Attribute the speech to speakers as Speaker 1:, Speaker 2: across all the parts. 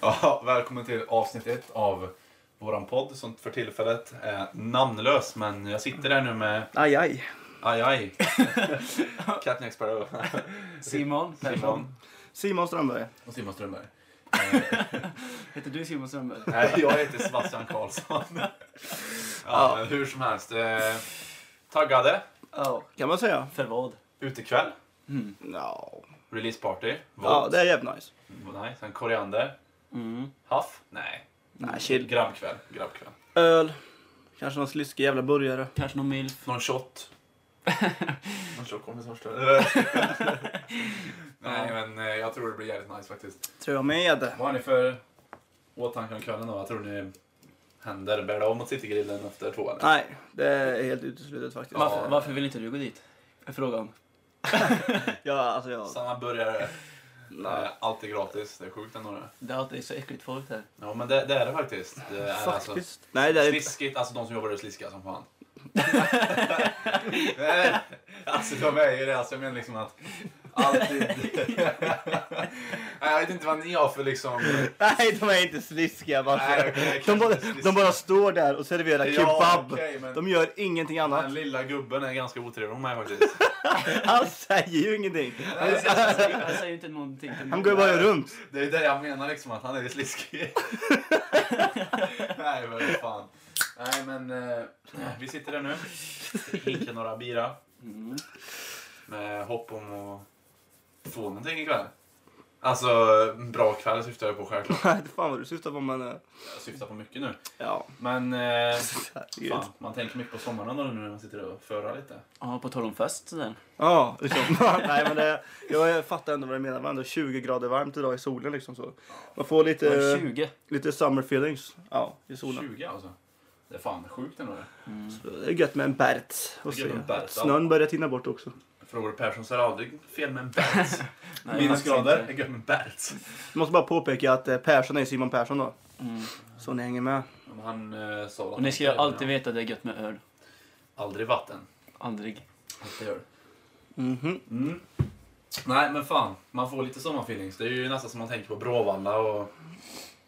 Speaker 1: Ja, välkommen till avsnitt ett av våran podd som för tillfället är namnlös. Men jag sitter där nu med
Speaker 2: Aj, aj.
Speaker 1: Aj Aj. Captain Sparrow.
Speaker 3: Simon Persson.
Speaker 1: Simon
Speaker 2: Simon Strömberg.
Speaker 1: och Simon Strömberg.
Speaker 3: Heter du Simon Strömberg?
Speaker 1: Nej, jag heter Sebastian Karlsson. Ja, men hur som helst. Eh, taggade.
Speaker 3: Ja.
Speaker 2: Kan man säga.
Speaker 3: För vad?
Speaker 1: Utekväll.
Speaker 2: Ja,
Speaker 1: Releaseparty.
Speaker 2: ja det är jävligt nice.
Speaker 1: Nej, sen koriander.
Speaker 3: Mm.
Speaker 1: Haff? Nej.
Speaker 2: Nej, chill.
Speaker 1: Grabbkväll. Grabbkväll.
Speaker 2: Öl. Kanske någon sliskig jävla burgare.
Speaker 3: Kanske någon milf?
Speaker 1: Någon shot. Någon shot kommer först. Nej, men eh, jag tror det blir jävligt nice faktiskt.
Speaker 2: Tror jag med.
Speaker 1: Vad har ni för åtanke om kvällen då? Vad tror ni händer? Bär det av mot Citygrillen efter två eller?
Speaker 2: Nej, det är helt uteslutet faktiskt.
Speaker 3: Varför, varför vill inte du gå dit? Är frågan.
Speaker 2: Ja, alltså jag...
Speaker 1: Samma burgare.
Speaker 2: Nej.
Speaker 1: Eh, Alltid gratis. Det är sjukt ändå det.
Speaker 3: Det är alltid så äckligt folk här.
Speaker 1: Ja men det, det är det faktiskt. Det är alltså
Speaker 2: Faktiskt. Nej, det är inte.
Speaker 1: sliskigt. Alltså de som jobbar där är sliskiga som fan. Nej, alltså de är ju det. Alltså jag menar liksom att alltid... Nej, jag vet inte vad ni har för liksom...
Speaker 2: Nej, de är inte sliskiga.
Speaker 1: Nej, okej,
Speaker 2: de, bara, de bara står där och serverar
Speaker 1: Ja,
Speaker 2: kebab.
Speaker 1: okej, men-
Speaker 2: De gör ingenting annat.
Speaker 1: Den lilla gubben är ganska otrevlig med faktiskt.
Speaker 2: Han säger ju ingenting.
Speaker 3: Han säger, han säger inte någonting
Speaker 2: Han går bara runt.
Speaker 1: Det är det jag menar liksom, att han är sliskig. Nej men fan. Nej men eh, vi sitter där nu. Hinkar några bira.
Speaker 3: Mm.
Speaker 1: Med hopp om att få någonting ikväll. Alltså bra kväll syftar jag på självklart.
Speaker 2: Nej, det fan vad du syftar på men... eh,
Speaker 1: Jag syftar på mycket nu.
Speaker 2: Ja,
Speaker 1: Men eh,
Speaker 2: herregud.
Speaker 1: fan, man tänker mycket på sommaren då nu när man sitter och förar lite.
Speaker 3: Ja, på tal om fest sådär.
Speaker 2: Ja, liksom. Nej, men det, jag fattar ändå vad du menar. Det var ändå 20 grader varmt idag i solen. Liksom, så. Man får lite,
Speaker 3: 20?
Speaker 2: lite summer feelings ja, i solen.
Speaker 1: 20 alltså. Det är fan sjukt ändå det.
Speaker 3: Mm.
Speaker 2: Så det är gött med en Bert. Och
Speaker 1: Det är gött
Speaker 2: se.
Speaker 1: med en Bert,
Speaker 2: Snön börjar tina bort också.
Speaker 1: För Robert Persson så är det aldrig fel med en Bert.
Speaker 3: Nej,
Speaker 1: Minusgrader, är gött med en Bert.
Speaker 2: Jag måste bara påpeka att eh, Persson är Simon Persson då.
Speaker 3: Mm.
Speaker 2: Så ni hänger med.
Speaker 1: Men Han eh, sa
Speaker 3: Och ni ska ju alltid veta att det är gött med öl.
Speaker 1: Aldrig vatten.
Speaker 3: Aldrig.
Speaker 1: Alltid öl.
Speaker 2: Mhm.
Speaker 1: Mm. Nej men fan, man får lite sommarfeelings. Det är ju nästan som man tänker på Bråvalla och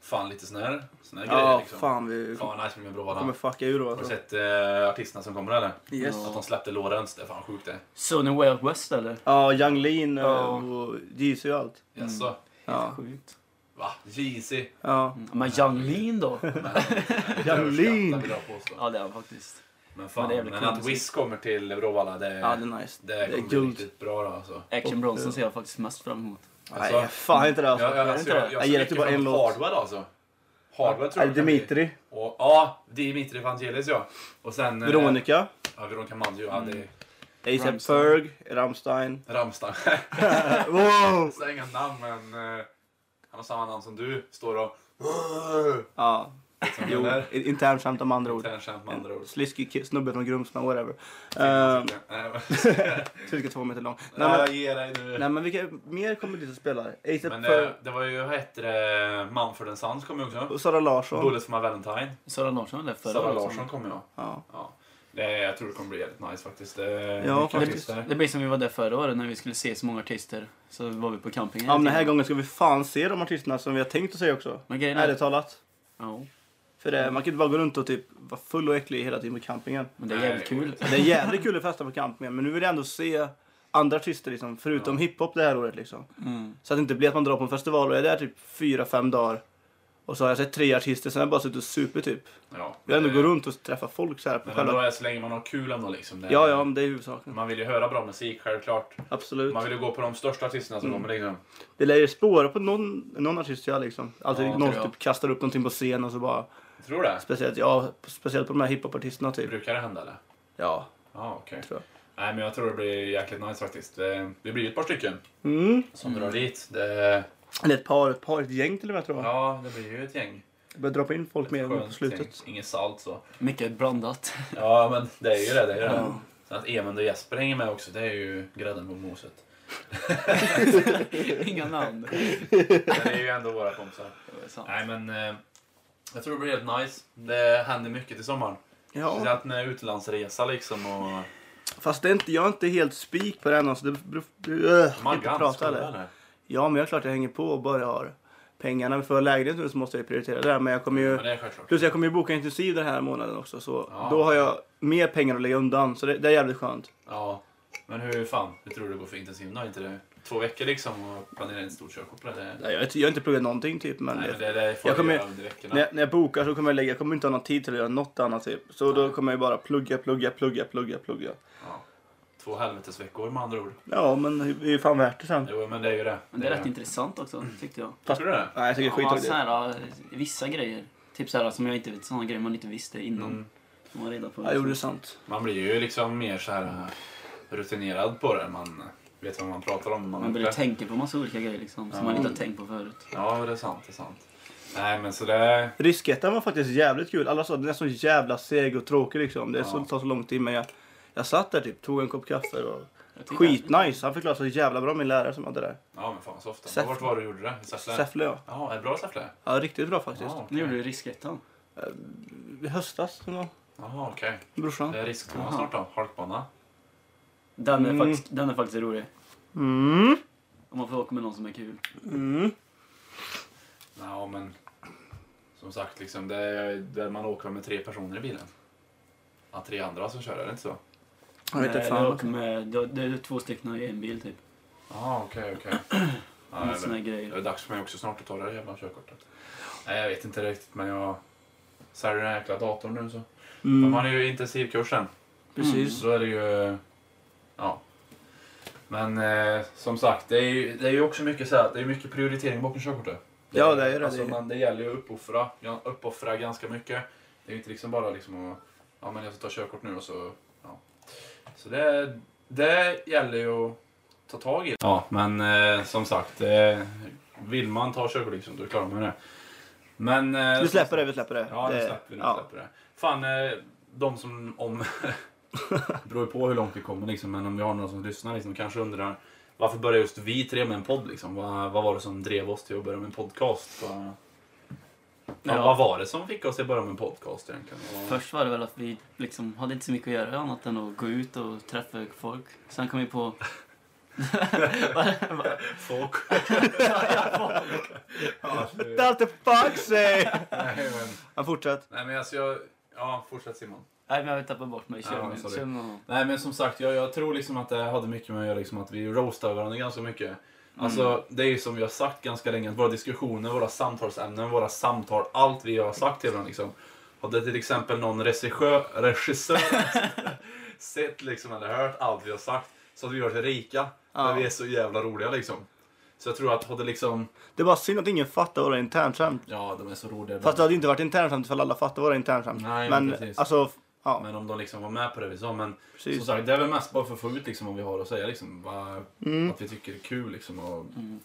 Speaker 1: fan lite sån här, sån här grejer
Speaker 2: Ja,
Speaker 1: liksom.
Speaker 2: fan vi
Speaker 1: Fan vad nice med Bråvalla.
Speaker 2: kommer fucka ur då.
Speaker 1: Har du
Speaker 2: Alltså.
Speaker 1: sett eh, artisterna som kommer eller?
Speaker 2: Yes.
Speaker 1: Att de släppte Lorentz, det är fan sjukt det.
Speaker 3: Way Out West eller?
Speaker 2: Ja, Young Lean eh, och JC och allt.
Speaker 1: Jaså?
Speaker 2: Ja.
Speaker 3: Sjukt.
Speaker 1: Va? Jeezy?
Speaker 2: Ja.
Speaker 3: Mm. Men Young Lean då?
Speaker 1: Men,
Speaker 2: Young Lean.
Speaker 3: Ja, det är han faktiskt.
Speaker 1: Men fan,
Speaker 3: Men är
Speaker 1: men, att Wiz kommer till Bråvalla, det,
Speaker 2: ja, det är nice.
Speaker 1: det,
Speaker 2: det är guld.
Speaker 1: riktigt bra då alltså.
Speaker 3: Action Bronson ser jag faktiskt mest fram emot.
Speaker 1: Alltså,
Speaker 2: Nej, fan inte det alltså.
Speaker 1: Jag, jag,
Speaker 2: det
Speaker 1: alltså, jag, jag,
Speaker 2: Jag det
Speaker 1: ser
Speaker 2: till bara en låt.
Speaker 1: Hardwell alltså. Hardwell tror jag
Speaker 2: Dimitri,
Speaker 1: Och, ja, Dimitri Vangelis ja. Och sen... eh,
Speaker 2: Veronica,
Speaker 1: Ja, Veronica Maggio. Ja, det är
Speaker 2: ASAP. Ferg, Rammstein.
Speaker 1: Rammstein.
Speaker 2: wow!
Speaker 1: Så inga namn men... eh, han har samma namn som du. Står och...
Speaker 2: Ja, jo,
Speaker 1: eller?
Speaker 2: internskämt om andra ord.
Speaker 1: Internskämt med andra ord.
Speaker 2: Sliskig ki- snubbe från Grumsman, whatever. Cirka två meter lång. Nej men,
Speaker 1: dig nu.
Speaker 2: nej men vilka mer kommer dit och spelar? ASAP
Speaker 1: Men det, det var ju, vad hette det, Mumford Sons kom ju också.
Speaker 2: och Sara Larsson.
Speaker 1: Bullets for my Valentine.
Speaker 3: Sara Larsson eller förra
Speaker 1: Sara? Larsson kom ju.
Speaker 2: Ja.
Speaker 1: Ja. Det, jag tror det kommer bli jävligt nice faktiskt. Det,
Speaker 2: Ja, faktiskt.
Speaker 3: Det blir som vi var där förra året när vi skulle se så många artister. Så var vi på campingen.
Speaker 2: ja, men den här gången ska vi fan se de artisterna som vi har tänkt att se också.
Speaker 3: Men grejen är...
Speaker 2: Ärligt talat.
Speaker 3: Ja,
Speaker 2: För det, man kan inte bara gå runt och typ vara full och äcklig hela tiden på campingen.
Speaker 3: men det är jävligt
Speaker 1: det går
Speaker 3: kul.
Speaker 2: Det är jävligt kul att festa på campingen men nu vill jag ändå se andra artister liksom, förutom
Speaker 1: Ja.
Speaker 2: hiphop det här året liksom.
Speaker 3: Mm.
Speaker 2: Så att det inte blir att man drar på en festival och är där typ fyra, fem dagar. Och så har jag sett tre artister, sen har jag bara suttit och super typ.
Speaker 1: Ja,
Speaker 2: Jag ändå
Speaker 1: det-
Speaker 2: gå runt och träffa folk så här på
Speaker 1: Men ändå
Speaker 2: själva...
Speaker 1: är så länge man har kul ändå liksom. Det,
Speaker 2: Ja, ja, men det är huvudsaken.
Speaker 1: Man vill ju höra bra musik självklart.
Speaker 2: Absolut.
Speaker 1: Man vill ju gå på de största artisterna som
Speaker 2: Mm.
Speaker 1: kommer liksom.
Speaker 2: Det lär ju spåra på någon, någon artist jag liksom. Alltid
Speaker 1: Ja,
Speaker 2: någon
Speaker 3: jag.
Speaker 2: typ kastar upp någonting på scen och så bara...
Speaker 1: Tror du det?
Speaker 2: Speciellt, ja, speciellt på de här hiphopartisterna typ.
Speaker 1: Brukar det hända eller?
Speaker 2: Ja,
Speaker 1: Ja, okej.
Speaker 2: tror
Speaker 1: Nej, men jag tror det blir jäkligt nice faktiskt. Det, det blir ju ett par stycken.
Speaker 2: Mm.
Speaker 1: som drar dit. Det,
Speaker 2: Eller ett par, ett par, ett gäng till och med tror jag.
Speaker 1: ja, det blir ju ett gäng.
Speaker 2: Jag börjar dra in folk mer på slutet.
Speaker 1: gäng. Inget salt så.
Speaker 3: Mycket blandat.
Speaker 1: Ja, men det är ju det. det, är ju det.
Speaker 2: Ja.
Speaker 1: Sen att Emund och Jesper hänger med också, det är ju grädden på moset.
Speaker 3: Inga namn.
Speaker 1: Men det är ju ändå våra kompisar.
Speaker 3: Det är sant.
Speaker 1: Nej, men eh, jag tror det blir helt nice. Det händer mycket till sommaren.
Speaker 2: Ja,
Speaker 1: Speciellt med utlandsresa liksom och...
Speaker 2: fast det är inte, jag är inte helt spik på det än. Alltså. Det beror- det-
Speaker 1: Maggan,
Speaker 2: prata eller?
Speaker 1: eller?
Speaker 2: Ja, men jag är klart jag hänger på och bara har pengarna för lägenhet nu så måste jag prioritera det. Men jag kommer ju...
Speaker 1: Det självklart.
Speaker 2: Plus jag kommer ju boka intensiv den här månaden också. Så
Speaker 1: Ja.
Speaker 2: då har jag mer pengar att lägga undan. Så det, det är jävligt skönt.
Speaker 1: Ja. Men hur fan, hur tror du det går för intensiv då? Inte det två veckor liksom och planera in ett stort körkort på det? det...
Speaker 2: Nej, Jag, har inte- jag har inte pluggat någonting typ. Men,
Speaker 1: Nej,
Speaker 2: det,
Speaker 1: men det, det får
Speaker 2: Jag kommer-
Speaker 1: göra under veckorna.
Speaker 2: när, jag, när jag bokar så kommer jag lägga, jag kommer inte ha någon tid till att göra något annat typ. Så då kommer jag bara plugga, plugga, plugga, plugga, plugga.
Speaker 1: Ja. Två helvetesveckor med andra ord.
Speaker 2: Ja, men det är ju fan värt det sen.
Speaker 1: Jo, men det är ju det.
Speaker 3: Men det är rätt intressant också, tyckte jag.
Speaker 1: Tycker du det?
Speaker 2: Nej, jag tycker det är
Speaker 3: Ja,
Speaker 2: skittråkigt.
Speaker 3: så här, vissa grejer. Typ så här, som jag inte vet, sådana grejer man inte visste innan.
Speaker 1: Mm.
Speaker 3: Man reda på.
Speaker 2: Ja, jo, det är sant.
Speaker 1: Man blir ju liksom mer så här äh, rutinerad på det. Man vet vad man pratar om.
Speaker 3: Man
Speaker 1: är
Speaker 3: börjar tänka på massa olika grejer liksom, som
Speaker 1: Ja.
Speaker 3: man inte har tänkt på förut.
Speaker 1: Ja, det är sant. Det är sant. Nej, men så det...
Speaker 2: Riskettan var faktiskt jävligt kul. Alla sa att den är så jävla seg och tråkig liksom. Det så,
Speaker 1: Ja.
Speaker 2: tar så lång tid. Men jag, jag satt där typ, tog en kopp kaffe och skitnice. Han förklarade så jävla bra min lärare som hade där.
Speaker 1: Ja, men fan så ofta.
Speaker 2: Säffle.
Speaker 1: Vart var du gjorde det? Säffle?
Speaker 2: Säffle ja.
Speaker 1: Ja, är det bra Säffle?
Speaker 2: Ja, riktigt bra faktiskt.
Speaker 1: Ja,
Speaker 3: Nu gjorde du riskettan.
Speaker 2: I höstas någon gång.
Speaker 1: Jaha, okej.
Speaker 2: Brorsan.
Speaker 1: Det är
Speaker 3: Jaha.
Speaker 1: snart då. Halkbana.
Speaker 3: Den är,
Speaker 2: Mm.
Speaker 3: faktiskt, den är faktiskt rolig.
Speaker 2: Mm.
Speaker 3: Om man får åka med någon som är kul.
Speaker 2: Mm.
Speaker 1: Ja, men som sagt, liksom, det är där man åker med tre personer i bilen. Ja, tre andra som kör, är det inte så?
Speaker 2: Jag vet inte
Speaker 3: Nej,
Speaker 2: fan.
Speaker 3: jag åker med, det det är två stycken i en bil typ.
Speaker 1: Ja, okej, okej. Det är väl-
Speaker 3: grejer.
Speaker 1: det är dags för mig också snart att ta det jävla körkortet. Nej, jag vet inte riktigt, men jag säljer den här jäkla datorn nu så.
Speaker 2: Mm.
Speaker 1: har ju intensivkursen.
Speaker 2: Precis.
Speaker 1: Så är det ju... Ja. Men eh, som sagt, det är ju, det är ju också mycket så här, det är mycket prioritering bakom körkortet.
Speaker 2: Ja, det är det.
Speaker 1: Alltså,
Speaker 2: Det
Speaker 1: man, det gäller ju att uppoffra, ja, uppoffra ganska mycket. Det är ju inte liksom bara liksom att, ja men jag ska ta körkort nu och så, ja. Så det, det gäller ju att ta tag i. Ja, men eh, som sagt, eh, vill man ta körkort liksom, då klarar man det. Men... Eh,
Speaker 2: Vi släpper det, vi släpper det.
Speaker 1: Ja, nu
Speaker 2: det
Speaker 1: släpper vi, nu
Speaker 2: ja.
Speaker 1: släpper det. Fan, eh, de som om... det beror ju på hur långt vi kommer liksom, men om vi har några som lyssnar liksom, kanske undrar varför började just vi tre med en podd liksom? Vad, vad var det som drev oss till att börja med en podcast? Vad, ja.
Speaker 3: Ja.
Speaker 1: vad var det som fick oss att börja med en podcast egentligen? Vad-
Speaker 3: Först var det väl att vi liksom hade inte så mycket att göra annat än att gå ut och träffa folk. Sen kom vi på...
Speaker 1: Folk. ja,
Speaker 2: Det är alltid fuck say!
Speaker 1: nej, men,
Speaker 2: Han fortsätt.
Speaker 1: nej men alltså jag... Ja, fortsätt Simon.
Speaker 3: Nej men jag har tappat bort mig. Kör,
Speaker 1: Ja,
Speaker 3: med- kör med honom.
Speaker 1: Nej men som sagt, jag, jag tror liksom att det hade mycket med att göra liksom att vi roastar varandra ganska mycket. Alltså det är ju som vi har sagt ganska länge, att våra diskussioner, våra samtalsämnen, våra samtal, allt vi har sagt till varandra liksom. Hade till exempel någon regissör, regissör sett liksom eller hört allt vi har sagt så hade vi varit rika.
Speaker 2: Ja.
Speaker 1: Vi är så jävla roliga liksom. Så jag tror att hade liksom,
Speaker 2: Det var synd att ingen fattar våra internskämt.
Speaker 1: ja de är så roliga.
Speaker 2: Fast det hade inte varit internskämt ifall alla fattar våra internskämt.
Speaker 1: Nej,
Speaker 2: men
Speaker 1: men precis.
Speaker 2: alltså, ja.
Speaker 1: Men om de liksom var med på det vi sa. Men
Speaker 2: Precis.
Speaker 1: som sagt, det är väl mest bara för att få ut liksom vad vi har att säga. Liksom, vad,
Speaker 2: Mm.
Speaker 1: Att vi tycker det är kul liksom. Och,
Speaker 3: Mm.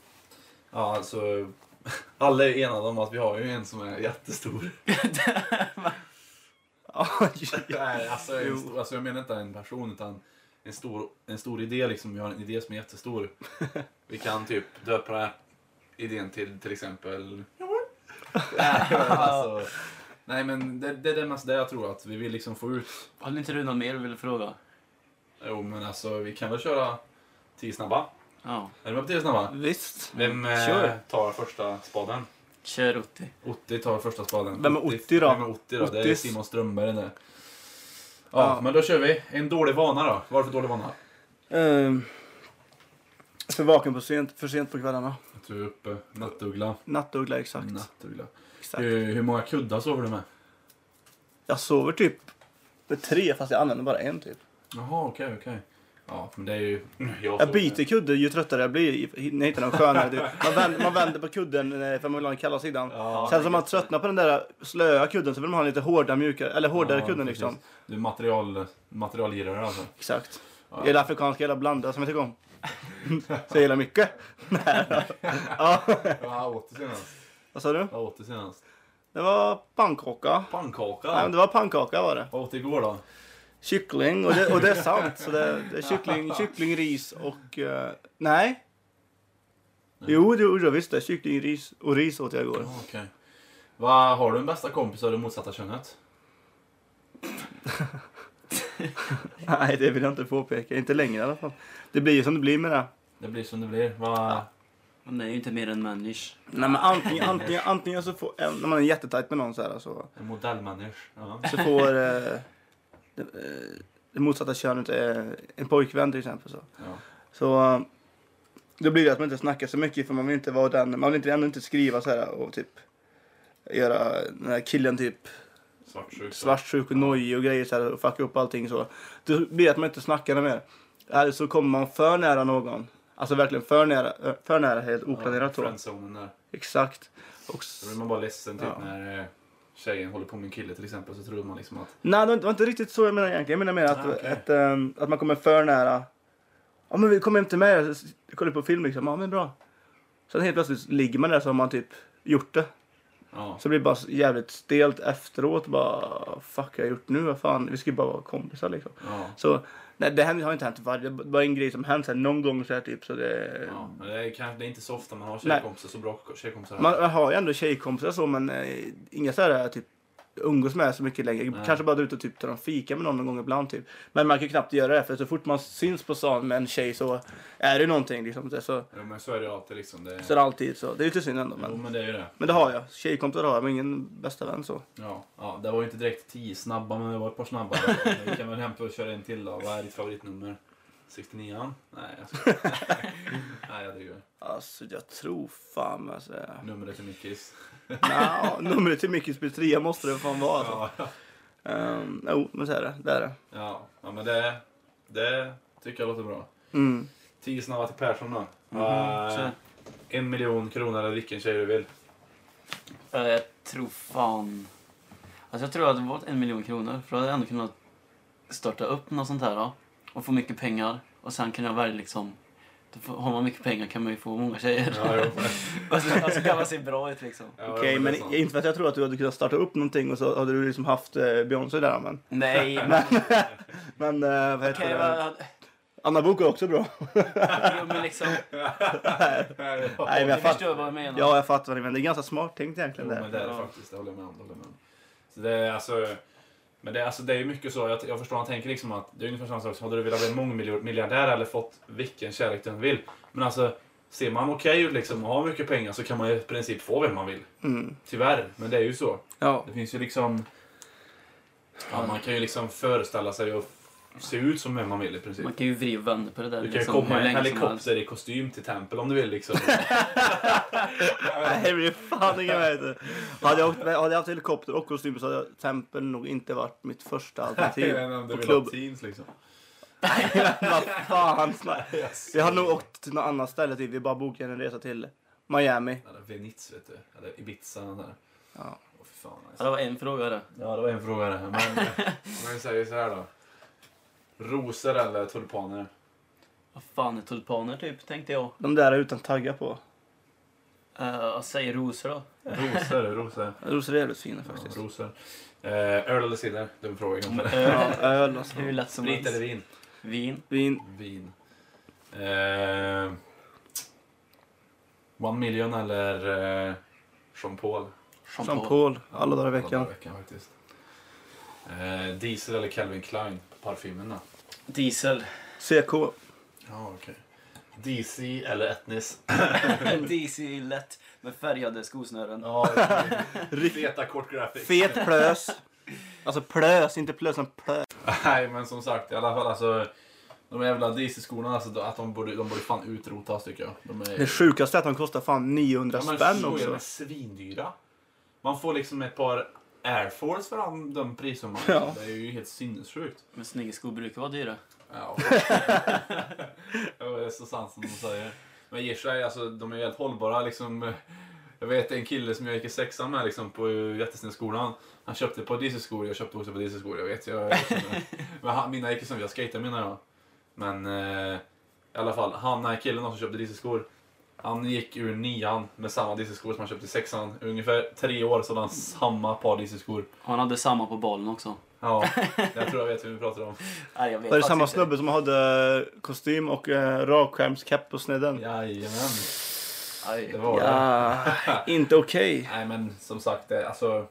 Speaker 1: ja, alltså, alla är enade om att vi har ju en som är jättestor. Nej, alltså, en stor, alltså jag menar inte en person utan en stor, en stor idé liksom. Vi har en idé som är jättestor. Vi kan typ döpa idén till till exempel... alltså, nej men det, det är det mest det jag tror att vi vill liksom få ut.
Speaker 3: Hade inte du något mer du ville fråga?
Speaker 1: Jo men alltså vi kan väl köra tio snabba.
Speaker 3: Ja.
Speaker 1: Är du med på tio snabba?
Speaker 2: Visst.
Speaker 1: Vem eh,
Speaker 2: Kör.
Speaker 1: tar första spaden?
Speaker 3: Kör Otti.
Speaker 1: Otti tar första spaden.
Speaker 2: Vem är Otti då?
Speaker 1: Vem är Otti då? Det är
Speaker 2: Ottis.
Speaker 1: Simon Strömberg det. Ja,
Speaker 2: Ja.
Speaker 1: men då kör vi. En dålig vana då. Vad är det för dålig vana?
Speaker 2: Um, för vaken på sent, för sent på kvällarna.
Speaker 1: Att du är uppe, nattuggla.
Speaker 2: Nattuggla exakt.
Speaker 1: Nattuggla.
Speaker 2: Exakt.
Speaker 1: Hur, hur många kuddar sover du med?
Speaker 2: Jag sover typ med tre fast jag använder bara en typ.
Speaker 1: Jaha, okej, okej. Ja, men det är ju... Jag,
Speaker 2: Jag byter kudde ju tröttare jag blir när jag hittar någon skönare. typ. Man, vänder, man vänder på kudden eh, för man vill ha den kalla sidan.
Speaker 1: Ja,
Speaker 2: Sen som man tröttnar på den där slöa kudden så vill man ha en lite hårdare, mjukare, eller hårdare
Speaker 1: Ja,
Speaker 2: kudden
Speaker 1: precis.
Speaker 2: liksom.
Speaker 1: Du är material, materialgirare alltså?
Speaker 2: Exakt.
Speaker 1: Ja.
Speaker 2: Jag gillar afrikanska, jag gillar blanda som jag tycker om. så jag gillar mycket. Nej då. ja.
Speaker 1: Vad åt du senast?
Speaker 2: Vad sa du?
Speaker 1: Vad åt du senast?
Speaker 2: Det var pannkaka.
Speaker 1: Pannkaka?
Speaker 2: Nej, men det var pannkaka var det.
Speaker 1: Vad åt du igår då?
Speaker 2: Kyckling och det, och det är sant. Så det, det är kyckling, kyckling, ris och... eh, nej. Jo, det gjorde jag visst det. Kyckling, ris och ris åt jag igår.
Speaker 1: Okej. Vad Har du en bästa kompis av det motsatta könet?
Speaker 2: Nej, det vill jag inte påpeka. Inte längre i alla fall. Det blir ju som det blir med det.
Speaker 1: Det blir som det blir. Vad...
Speaker 3: Han är ju inte mer än människa.
Speaker 2: Nej men antingen, antingen, antingen så får, när man är jättetajt med någon så här så,
Speaker 1: En modellmänniska. Ja.
Speaker 2: så får eh, det, eh, det motsatta könet eh, en pojkvän till exempel så.
Speaker 1: Ja.
Speaker 2: Så eh, då blir det att man inte snackar så mycket för man vill inte vara den, man vill inte, ändå inte skriva så här och typ göra den här killen typ
Speaker 1: Svartsjuk.
Speaker 2: svartsjuk och nojig och grejer så här och fucka upp allting så. Då blir det att man inte snackar mer. Eller så kommer man för nära någon. Alltså verkligen för nära, för nära helt oplanerat så.
Speaker 1: Friendzonen där.
Speaker 2: Exakt. Och
Speaker 1: Då blir man bara ledsen typ
Speaker 2: Ja.
Speaker 1: när eh, tjejen håller på med en kille till exempel så tror man liksom att
Speaker 2: Nej, det var inte riktigt så jag menar egentligen. Jag menar mer att,
Speaker 1: Ah, okej.
Speaker 2: att, ehm, att man kommer för nära. Ja men vi kommer hem till mig kollar på film liksom. Ja men bra. Sen helt plötsligt ligger man där så har man typ gjort det.
Speaker 1: ja.
Speaker 2: Så blir det bara jävligt stelt efteråt. Bara fuck jag har gjort nu? Vad fan? Vi ska ju bara vara kompisar liksom.
Speaker 1: Ja.
Speaker 2: Så nej, det händer- har inte hänt varje. Det var en grej som hänt så här, någon gång så här typ. Så det,
Speaker 1: Ja, men det är, kanske, det är inte så ofta man har
Speaker 2: Nej.
Speaker 1: tjejkompisar, så bra tjejkompisar.
Speaker 2: man, man har ju ändå tjejkompisar så men eh, inga så här typ umgås med så mycket längre.
Speaker 1: Nej.
Speaker 2: Kanske bara dra ut och typ ta en fika med någon någon gång ibland typ. Men man kan ju knappt göra det för så fort man syns på stan med en tjej så är det någonting liksom. Det, så,
Speaker 1: Jo, men så är det alltid liksom. Det,
Speaker 2: så är det alltid så. Det är ju lite synd ändå
Speaker 1: Jo,
Speaker 2: men.
Speaker 1: men det är ju det.
Speaker 2: Men det har jag. Tjejkompisar har jag men ingen bästa vän så.
Speaker 1: Ja, ja, det var ju inte direkt tio snabba, men det var ett par snabba. Vi kan väl hämta och köra en till då. Vad är ditt favoritnummer? 69 Nej, jag skojar. Nej, jag driver.
Speaker 2: Alltså jag tror fan alltså.
Speaker 1: Numret till Mickis.
Speaker 2: Nja, numret till Mickis pizzeria måste det fan vara alltså.
Speaker 1: Ja,
Speaker 2: Um, jo men så är det. Det är det.
Speaker 1: ja, ja, men det, det tycker jag låter bra.
Speaker 2: Mm.
Speaker 1: Tio snabba till Persson då. Vad-
Speaker 3: Så,
Speaker 1: en miljon kronor eller vilken tjej du vill.
Speaker 3: jag tror fan... Alltså jag tror att det var en miljon kronor. För då hade jag ändå kunnat starta upp något sånt här då, och få mycket pengar. Och sen kan jag välja liksom... Då får, har man mycket pengar kan man ju få många tjejer.
Speaker 1: Ja, jo.
Speaker 3: och, så, och så kan man se bra ut liksom.
Speaker 1: Ja,
Speaker 2: Okej,
Speaker 1: jo,
Speaker 2: men
Speaker 1: det sant.
Speaker 2: inte för att jag tror att du hade kunnat starta upp någonting och så hade du liksom haft eh, Beyoncé där men.
Speaker 3: Nej, men
Speaker 2: Men eh, vad heter
Speaker 3: okej,
Speaker 2: det?
Speaker 3: vad...
Speaker 2: Anna Book är också bra.
Speaker 3: Jo, men liksom...
Speaker 2: Nej, men
Speaker 3: Du
Speaker 2: jag fatt,
Speaker 3: förstår vad jag menar.
Speaker 2: ja, jag fattar vad du menar. Det är ganska smart tänkt
Speaker 1: Jo,
Speaker 2: egentligen.
Speaker 1: men
Speaker 2: Det.
Speaker 1: det är det faktiskt. Det håller jag med om. Det håller jag med om. Så det är alltså... Men det, alltså, det är ju mycket så, jag, jag förstår han tänker liksom att det är ungefär samma sak som hade du velat bli mångmiljardär eller fått vilken kärlek du än vill. Men alltså, ser man okej ut liksom och har mycket pengar så kan man i princip få vem man vill.
Speaker 2: Mm.
Speaker 1: Tyvärr, men det är ju så.
Speaker 2: Ja.
Speaker 1: Det finns ju liksom... Ja, man kan ju liksom föreställa sig och se ut som vem man vill i princip.
Speaker 3: Man kan ju vrida och vända på det där.
Speaker 1: Du kan
Speaker 3: liksom,
Speaker 1: komma i en helikopter i kostym till tempel om du vill liksom.
Speaker 2: Nej, det blir fan ingen väg. Hade jag, åkt, hade jag haft helikopter och kostym så hade tempel nog inte varit mitt första alternativ. på klubb.
Speaker 1: teens liksom.
Speaker 2: Vad fan. Jag hade nog åkt till något annat ställe. Typ. Vi bara bokade en resa till Miami.
Speaker 1: Eller Venice vet du. Eller Ibiza där.
Speaker 2: Ja.
Speaker 1: Fy fan.
Speaker 3: Ja,
Speaker 1: Alltså.
Speaker 3: det var en fråga det.
Speaker 1: Ja, det var en fråga det. Men om vi säger så här då. Rosor eller tulpaner?
Speaker 3: Vad fan är tulpaner typ, tänkte jag.
Speaker 2: De där är utan taggar på.
Speaker 3: Uh, jag säger rosor då.
Speaker 1: Rosor, rosor.
Speaker 2: Rosor är jävligt fina
Speaker 1: Ja,
Speaker 2: faktiskt.
Speaker 1: rosor. Eh, öl eller cider? Dum fråga kanske.
Speaker 3: öl,
Speaker 2: Ja, öl alltså.
Speaker 3: hur lätt som
Speaker 1: Sprit
Speaker 3: helst.
Speaker 1: eller vin?
Speaker 3: Vin.
Speaker 2: Vin.
Speaker 1: Vin. Eh, One Million eller eh, Jean Paul?
Speaker 3: Jean
Speaker 2: Jean Paul. Alla dagar i
Speaker 1: Alla
Speaker 2: veckan.
Speaker 1: dagar i veckan faktiskt. Eh, Diesel eller Calvin Klein på parfymen då?
Speaker 3: Diesel.
Speaker 2: CK.
Speaker 1: Ja, okej. DC eller Etnis?
Speaker 3: DC är lätt med färgade skosnören.
Speaker 1: Ja, feta kort graphics.
Speaker 2: Fet plös. Alltså plös, inte plös, utan plös.
Speaker 1: Nej, men som sagt i alla fall alltså. De jävla DC-skorna, alltså, att de borde, de borde fan utrotas tycker jag. De är,
Speaker 2: Det sjukaste är att de kostar fan 900
Speaker 1: Ja, men
Speaker 2: spänn
Speaker 1: så är
Speaker 2: också.
Speaker 1: De är svindyra. Man får liksom ett par Air Force för de, de priserna.
Speaker 2: Ja.
Speaker 1: Det är ju helt sinnessjukt.
Speaker 3: Men snygga skor brukar vara dyra.
Speaker 1: Ja. Det är så sant som de säger. Men sig, alltså, de är helt hållbara. Liksom, jag vet en kille som jag gick i sexan med liksom, på Jättesnässkolan. Han köpte på dieselskor, jag köpte också på dieselskor. Jag vet, jag, men han, mina gick ju som jag skejtade menar jag. Men eh, i alla fall, han, den här killen som köpte dieselskor. Han gick ur nian med samma dieselskor som han köpte i sexan. Ungefär tre år så hade han samma par dieselskor.
Speaker 3: Han hade samma på bollen också.
Speaker 1: Ja, jag tror jag vet hur vi pratar om.
Speaker 3: Nej, jag vet
Speaker 2: Var det samma snubbe som hade kostym och eh, rakskärmskepp på snedden?
Speaker 1: Jajamän,
Speaker 3: Aj.
Speaker 1: det var det.
Speaker 2: Ja, inte okej.
Speaker 1: Nej men som sagt, det, alltså,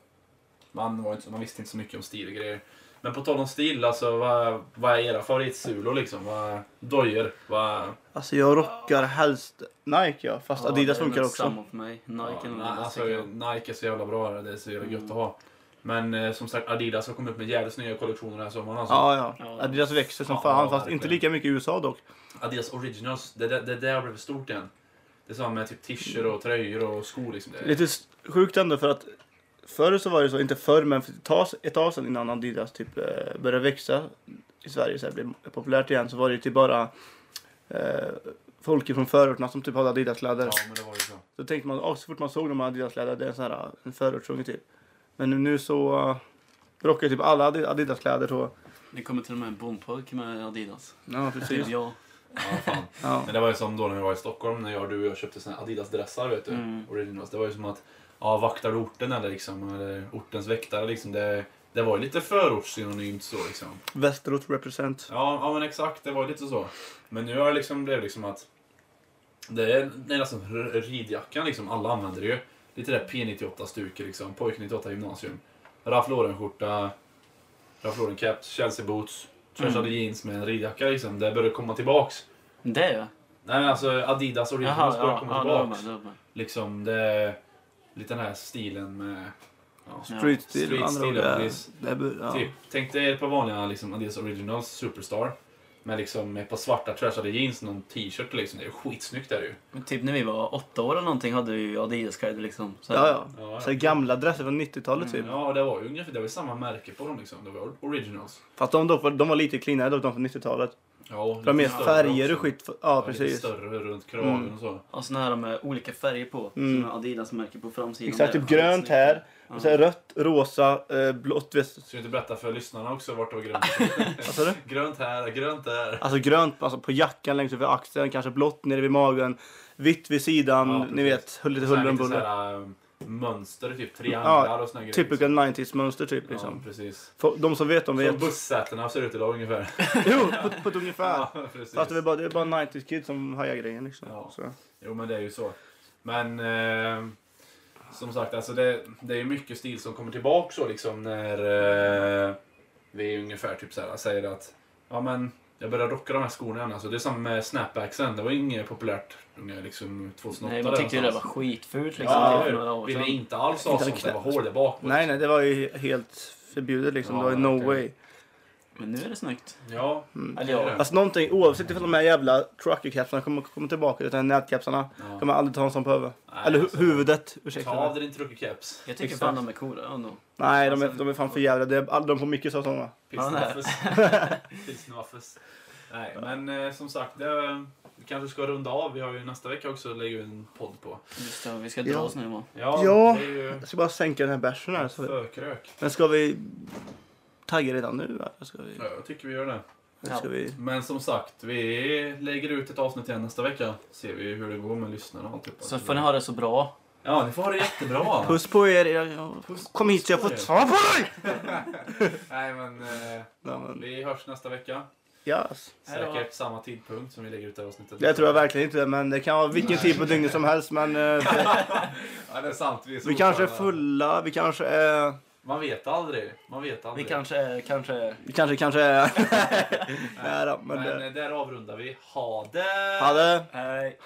Speaker 1: man, var inte, man visste inte så mycket om stil och grejer. Men på tal om stil, alltså vad, vad är era favoritsulor liksom? Vad, dojor? Vad...
Speaker 2: Alltså jag rockar helst Nike ja, fast
Speaker 3: Ja,
Speaker 2: Adidas funkar också.
Speaker 3: Samma för mig. Nike
Speaker 1: Ja, nej, alltså. Nike är så jävla bra, det är så jävla gött
Speaker 3: Mm.
Speaker 1: att ha. Men eh, som sagt, Adidas har kommit upp med jävligt snygga kollektioner den här sommaren. Alltså.
Speaker 2: Ja, ja. Adidas växer som
Speaker 1: Ja,
Speaker 2: fan,
Speaker 1: ja,
Speaker 2: fast
Speaker 1: verkligen.
Speaker 2: inte lika mycket i USA dock.
Speaker 1: Adidas Originals, det, det, det där har blivit stort igen. Det är samma med typ t-shirt och tröjor och skor. Liksom. Det är,
Speaker 2: Lite sjukt ändå för att förr så var det så, inte förr men för ett tag, ett tag sedan innan Adidas typ eh, började växa i Sverige så här, blev populärt igen så var det typ bara eh, folk från förorterna som typ hade Adidas-kläder.
Speaker 1: ja, men det var ju så.
Speaker 2: Så tänkte man, oh, så fort man såg de här Adidas-kläder, det är en sån här en förortsunge typ. Men nu, nu så uh, rockar typ alla Adi- Adidas-kläder så.
Speaker 3: Det kommer till och med en bompojk med Adidas.
Speaker 2: Ja,
Speaker 3: Typ
Speaker 2: precis.
Speaker 3: jag.
Speaker 1: Ja, fan.
Speaker 2: Ja.
Speaker 1: Men det var ju som då när vi var i Stockholm, när jag, du och jag köpte såna här Adidas-dressar, vet du.
Speaker 3: Mm.
Speaker 1: Originals. Det var ju som att, ja, vaktar du orten eller liksom, eller ortens väktare liksom. Det, det var ju lite förortssynonymt så liksom.
Speaker 2: Västerås represent.
Speaker 1: Ja, ja men exakt, det var lite så. Men nu har det liksom blivit liksom att det är, det är nästan ridjackan liksom, alla använder det ju. Lite där P98-stuket liksom, pojk 98 gymnasium. Ralph Lauren-skjorta, Ralph Lauren-caps, Chelsea boots, trashade
Speaker 3: Mm.
Speaker 1: jeans med en ridjacka liksom. Det börjar komma tillbaks.
Speaker 3: Det jag.
Speaker 1: Nej men alltså Adidas
Speaker 3: Jaha,
Speaker 1: Originals börjar
Speaker 3: ja,
Speaker 1: komma
Speaker 3: ja, det var med.
Speaker 1: tillbaks.
Speaker 3: Det var med.
Speaker 1: Liksom det lite den här stilen med... Ja,
Speaker 3: Ja.
Speaker 2: Street
Speaker 1: ja,
Speaker 2: Det- det.
Speaker 1: Typ, tänk dig ett par vanliga liksom, Adidas Originals Superstar. Med liksom ett par svarta trashade jeans, någon t-shirt liksom. Det är skitsnyggt där ju.
Speaker 3: Men typ när vi var åtta år eller någonting hade vi ju Adidas-kläder liksom. Så här-
Speaker 2: Ja, ja.
Speaker 1: Ja,
Speaker 2: Så gamla dresser från 90-talet typ.
Speaker 1: ja det var ju ungefär det var ju samma märke på dem liksom. Det var Originals.
Speaker 2: Fast de, var- de var lite cleanare dock, de från 90-talet.
Speaker 1: Ja,
Speaker 2: De har mer
Speaker 1: större
Speaker 2: färger
Speaker 1: också.
Speaker 2: och skit. Ja,
Speaker 1: Ja, Lite
Speaker 2: precis.
Speaker 1: större runt kragen
Speaker 2: Mm.
Speaker 1: och så.
Speaker 3: Och såna här med olika färger på.
Speaker 2: Mm.
Speaker 3: Som Adidas-märke på framsidan.
Speaker 2: Exakt, typ grönt här.
Speaker 3: Ja.
Speaker 2: Och så här rött, rosa, eh, blått. Vet,
Speaker 1: Ska vi inte berätta för lyssnarna också vart det var grönt?
Speaker 2: du?
Speaker 1: grönt här, grönt där.
Speaker 2: Alltså grönt alltså på jackan längst över axeln, kanske blått nere vid magen, vitt vid sidan,
Speaker 1: Ja,
Speaker 2: ni vet, lite huller om buller.
Speaker 1: Mönster, typ trianglar och såna grejer.
Speaker 2: Typical 90s mönster typ
Speaker 1: Ja,
Speaker 2: liksom.
Speaker 1: precis.
Speaker 2: För De som vet, de
Speaker 1: Som
Speaker 2: vet.
Speaker 1: bussätena ser ut idag ungefär.
Speaker 2: Jo, på, på ett ungefär.
Speaker 1: Ja, precis.
Speaker 2: Fast det är bara, det är bara 90s kids som hajar grejen liksom.
Speaker 1: Ja.
Speaker 2: Så.
Speaker 1: Jo men det är ju så. Men eh, som sagt, alltså det, det är ju mycket stil som kommer tillbaka så liksom när eh, vi ungefär typ så här, säger att ja men jag börjar rocka de här skorna igen. Alltså, det är samma med snapbacksen. Det var inget populärt unga liksom 2008
Speaker 3: Nej, man tyckte ju det var skitfult liksom.
Speaker 1: Ja,
Speaker 3: för några år
Speaker 1: ville inte alls ha sånt. Det var hål där bak.
Speaker 2: Nej, nej, det var ju helt förbjudet liksom.
Speaker 1: Ja,
Speaker 2: det var ju no
Speaker 1: verkligen.
Speaker 2: way.
Speaker 3: Men nu är det snyggt.
Speaker 1: Ja,
Speaker 2: Mm.
Speaker 3: Eller ja.
Speaker 2: Alltså någonting, oavsett ifall de här jävla trucker-capsarna kommer, kommer tillbaka, utan nätkapsarna,
Speaker 1: Ja.
Speaker 2: kan man aldrig ta en sån på huvudet. Eller hu-
Speaker 1: alltså,
Speaker 2: huvudet,
Speaker 1: Ta
Speaker 2: ursäkta.
Speaker 1: av
Speaker 2: mig.
Speaker 1: dig din trucker-keps.
Speaker 3: Jag tycker
Speaker 2: Exakt.
Speaker 3: fan de är coola ändå.
Speaker 2: Nej, de är,
Speaker 1: Alltså,
Speaker 2: de är fan för jävla. Det är, all- de får mycket sådana.
Speaker 3: Ja, nej.
Speaker 1: Pilsnerwaffes. Nej, men eh, som sagt, det, vi kanske ska runda av. Vi har ju nästa vecka också lägger en podd på.
Speaker 3: Just det, vi ska dra
Speaker 2: Ja.
Speaker 3: oss nu va?
Speaker 1: Ja,
Speaker 2: Ja.
Speaker 1: det är ju
Speaker 2: Jag ska bara sänka den här bärsen här. Så.
Speaker 1: förkrök.
Speaker 2: Men ska vi tagga redan nu? Eller ska vi,
Speaker 1: Ja, jag tycker vi gör det.
Speaker 2: eller ska vi...
Speaker 1: Men som sagt, vi lägger ut ett avsnitt igen nästa vecka. Ser vi hur det går med lyssnarna och alltihopa.
Speaker 3: Så får ni ha det så bra.
Speaker 1: Ja, ni får ha det jättebra.
Speaker 2: Puss på er. Jag, jag,
Speaker 1: Puss-
Speaker 2: kom hit så jag får
Speaker 1: puss
Speaker 2: ta på dig!
Speaker 1: Nej, men, eh,
Speaker 2: Ja, men-
Speaker 1: vi hörs nästa vecka.
Speaker 2: Yes.
Speaker 3: Hej då.
Speaker 1: Säkert samma tidpunkt som vi lägger ut det här avsnittet.
Speaker 2: Det tror jag verkligen inte, men det kan vara vilken tid på dygnet som helst. Men eh,
Speaker 1: Ja, det är sant. Vi, är så
Speaker 2: vi kanske är fulla, vi kanske är...
Speaker 1: Man vet aldrig. Man vet aldrig.
Speaker 3: Vi kanske är, kanske är...
Speaker 2: Vi kanske, kanske är... Nej då, men
Speaker 1: Men,
Speaker 2: det...
Speaker 1: där avrundar vi. Ha det!
Speaker 2: Ha det!
Speaker 3: Hej.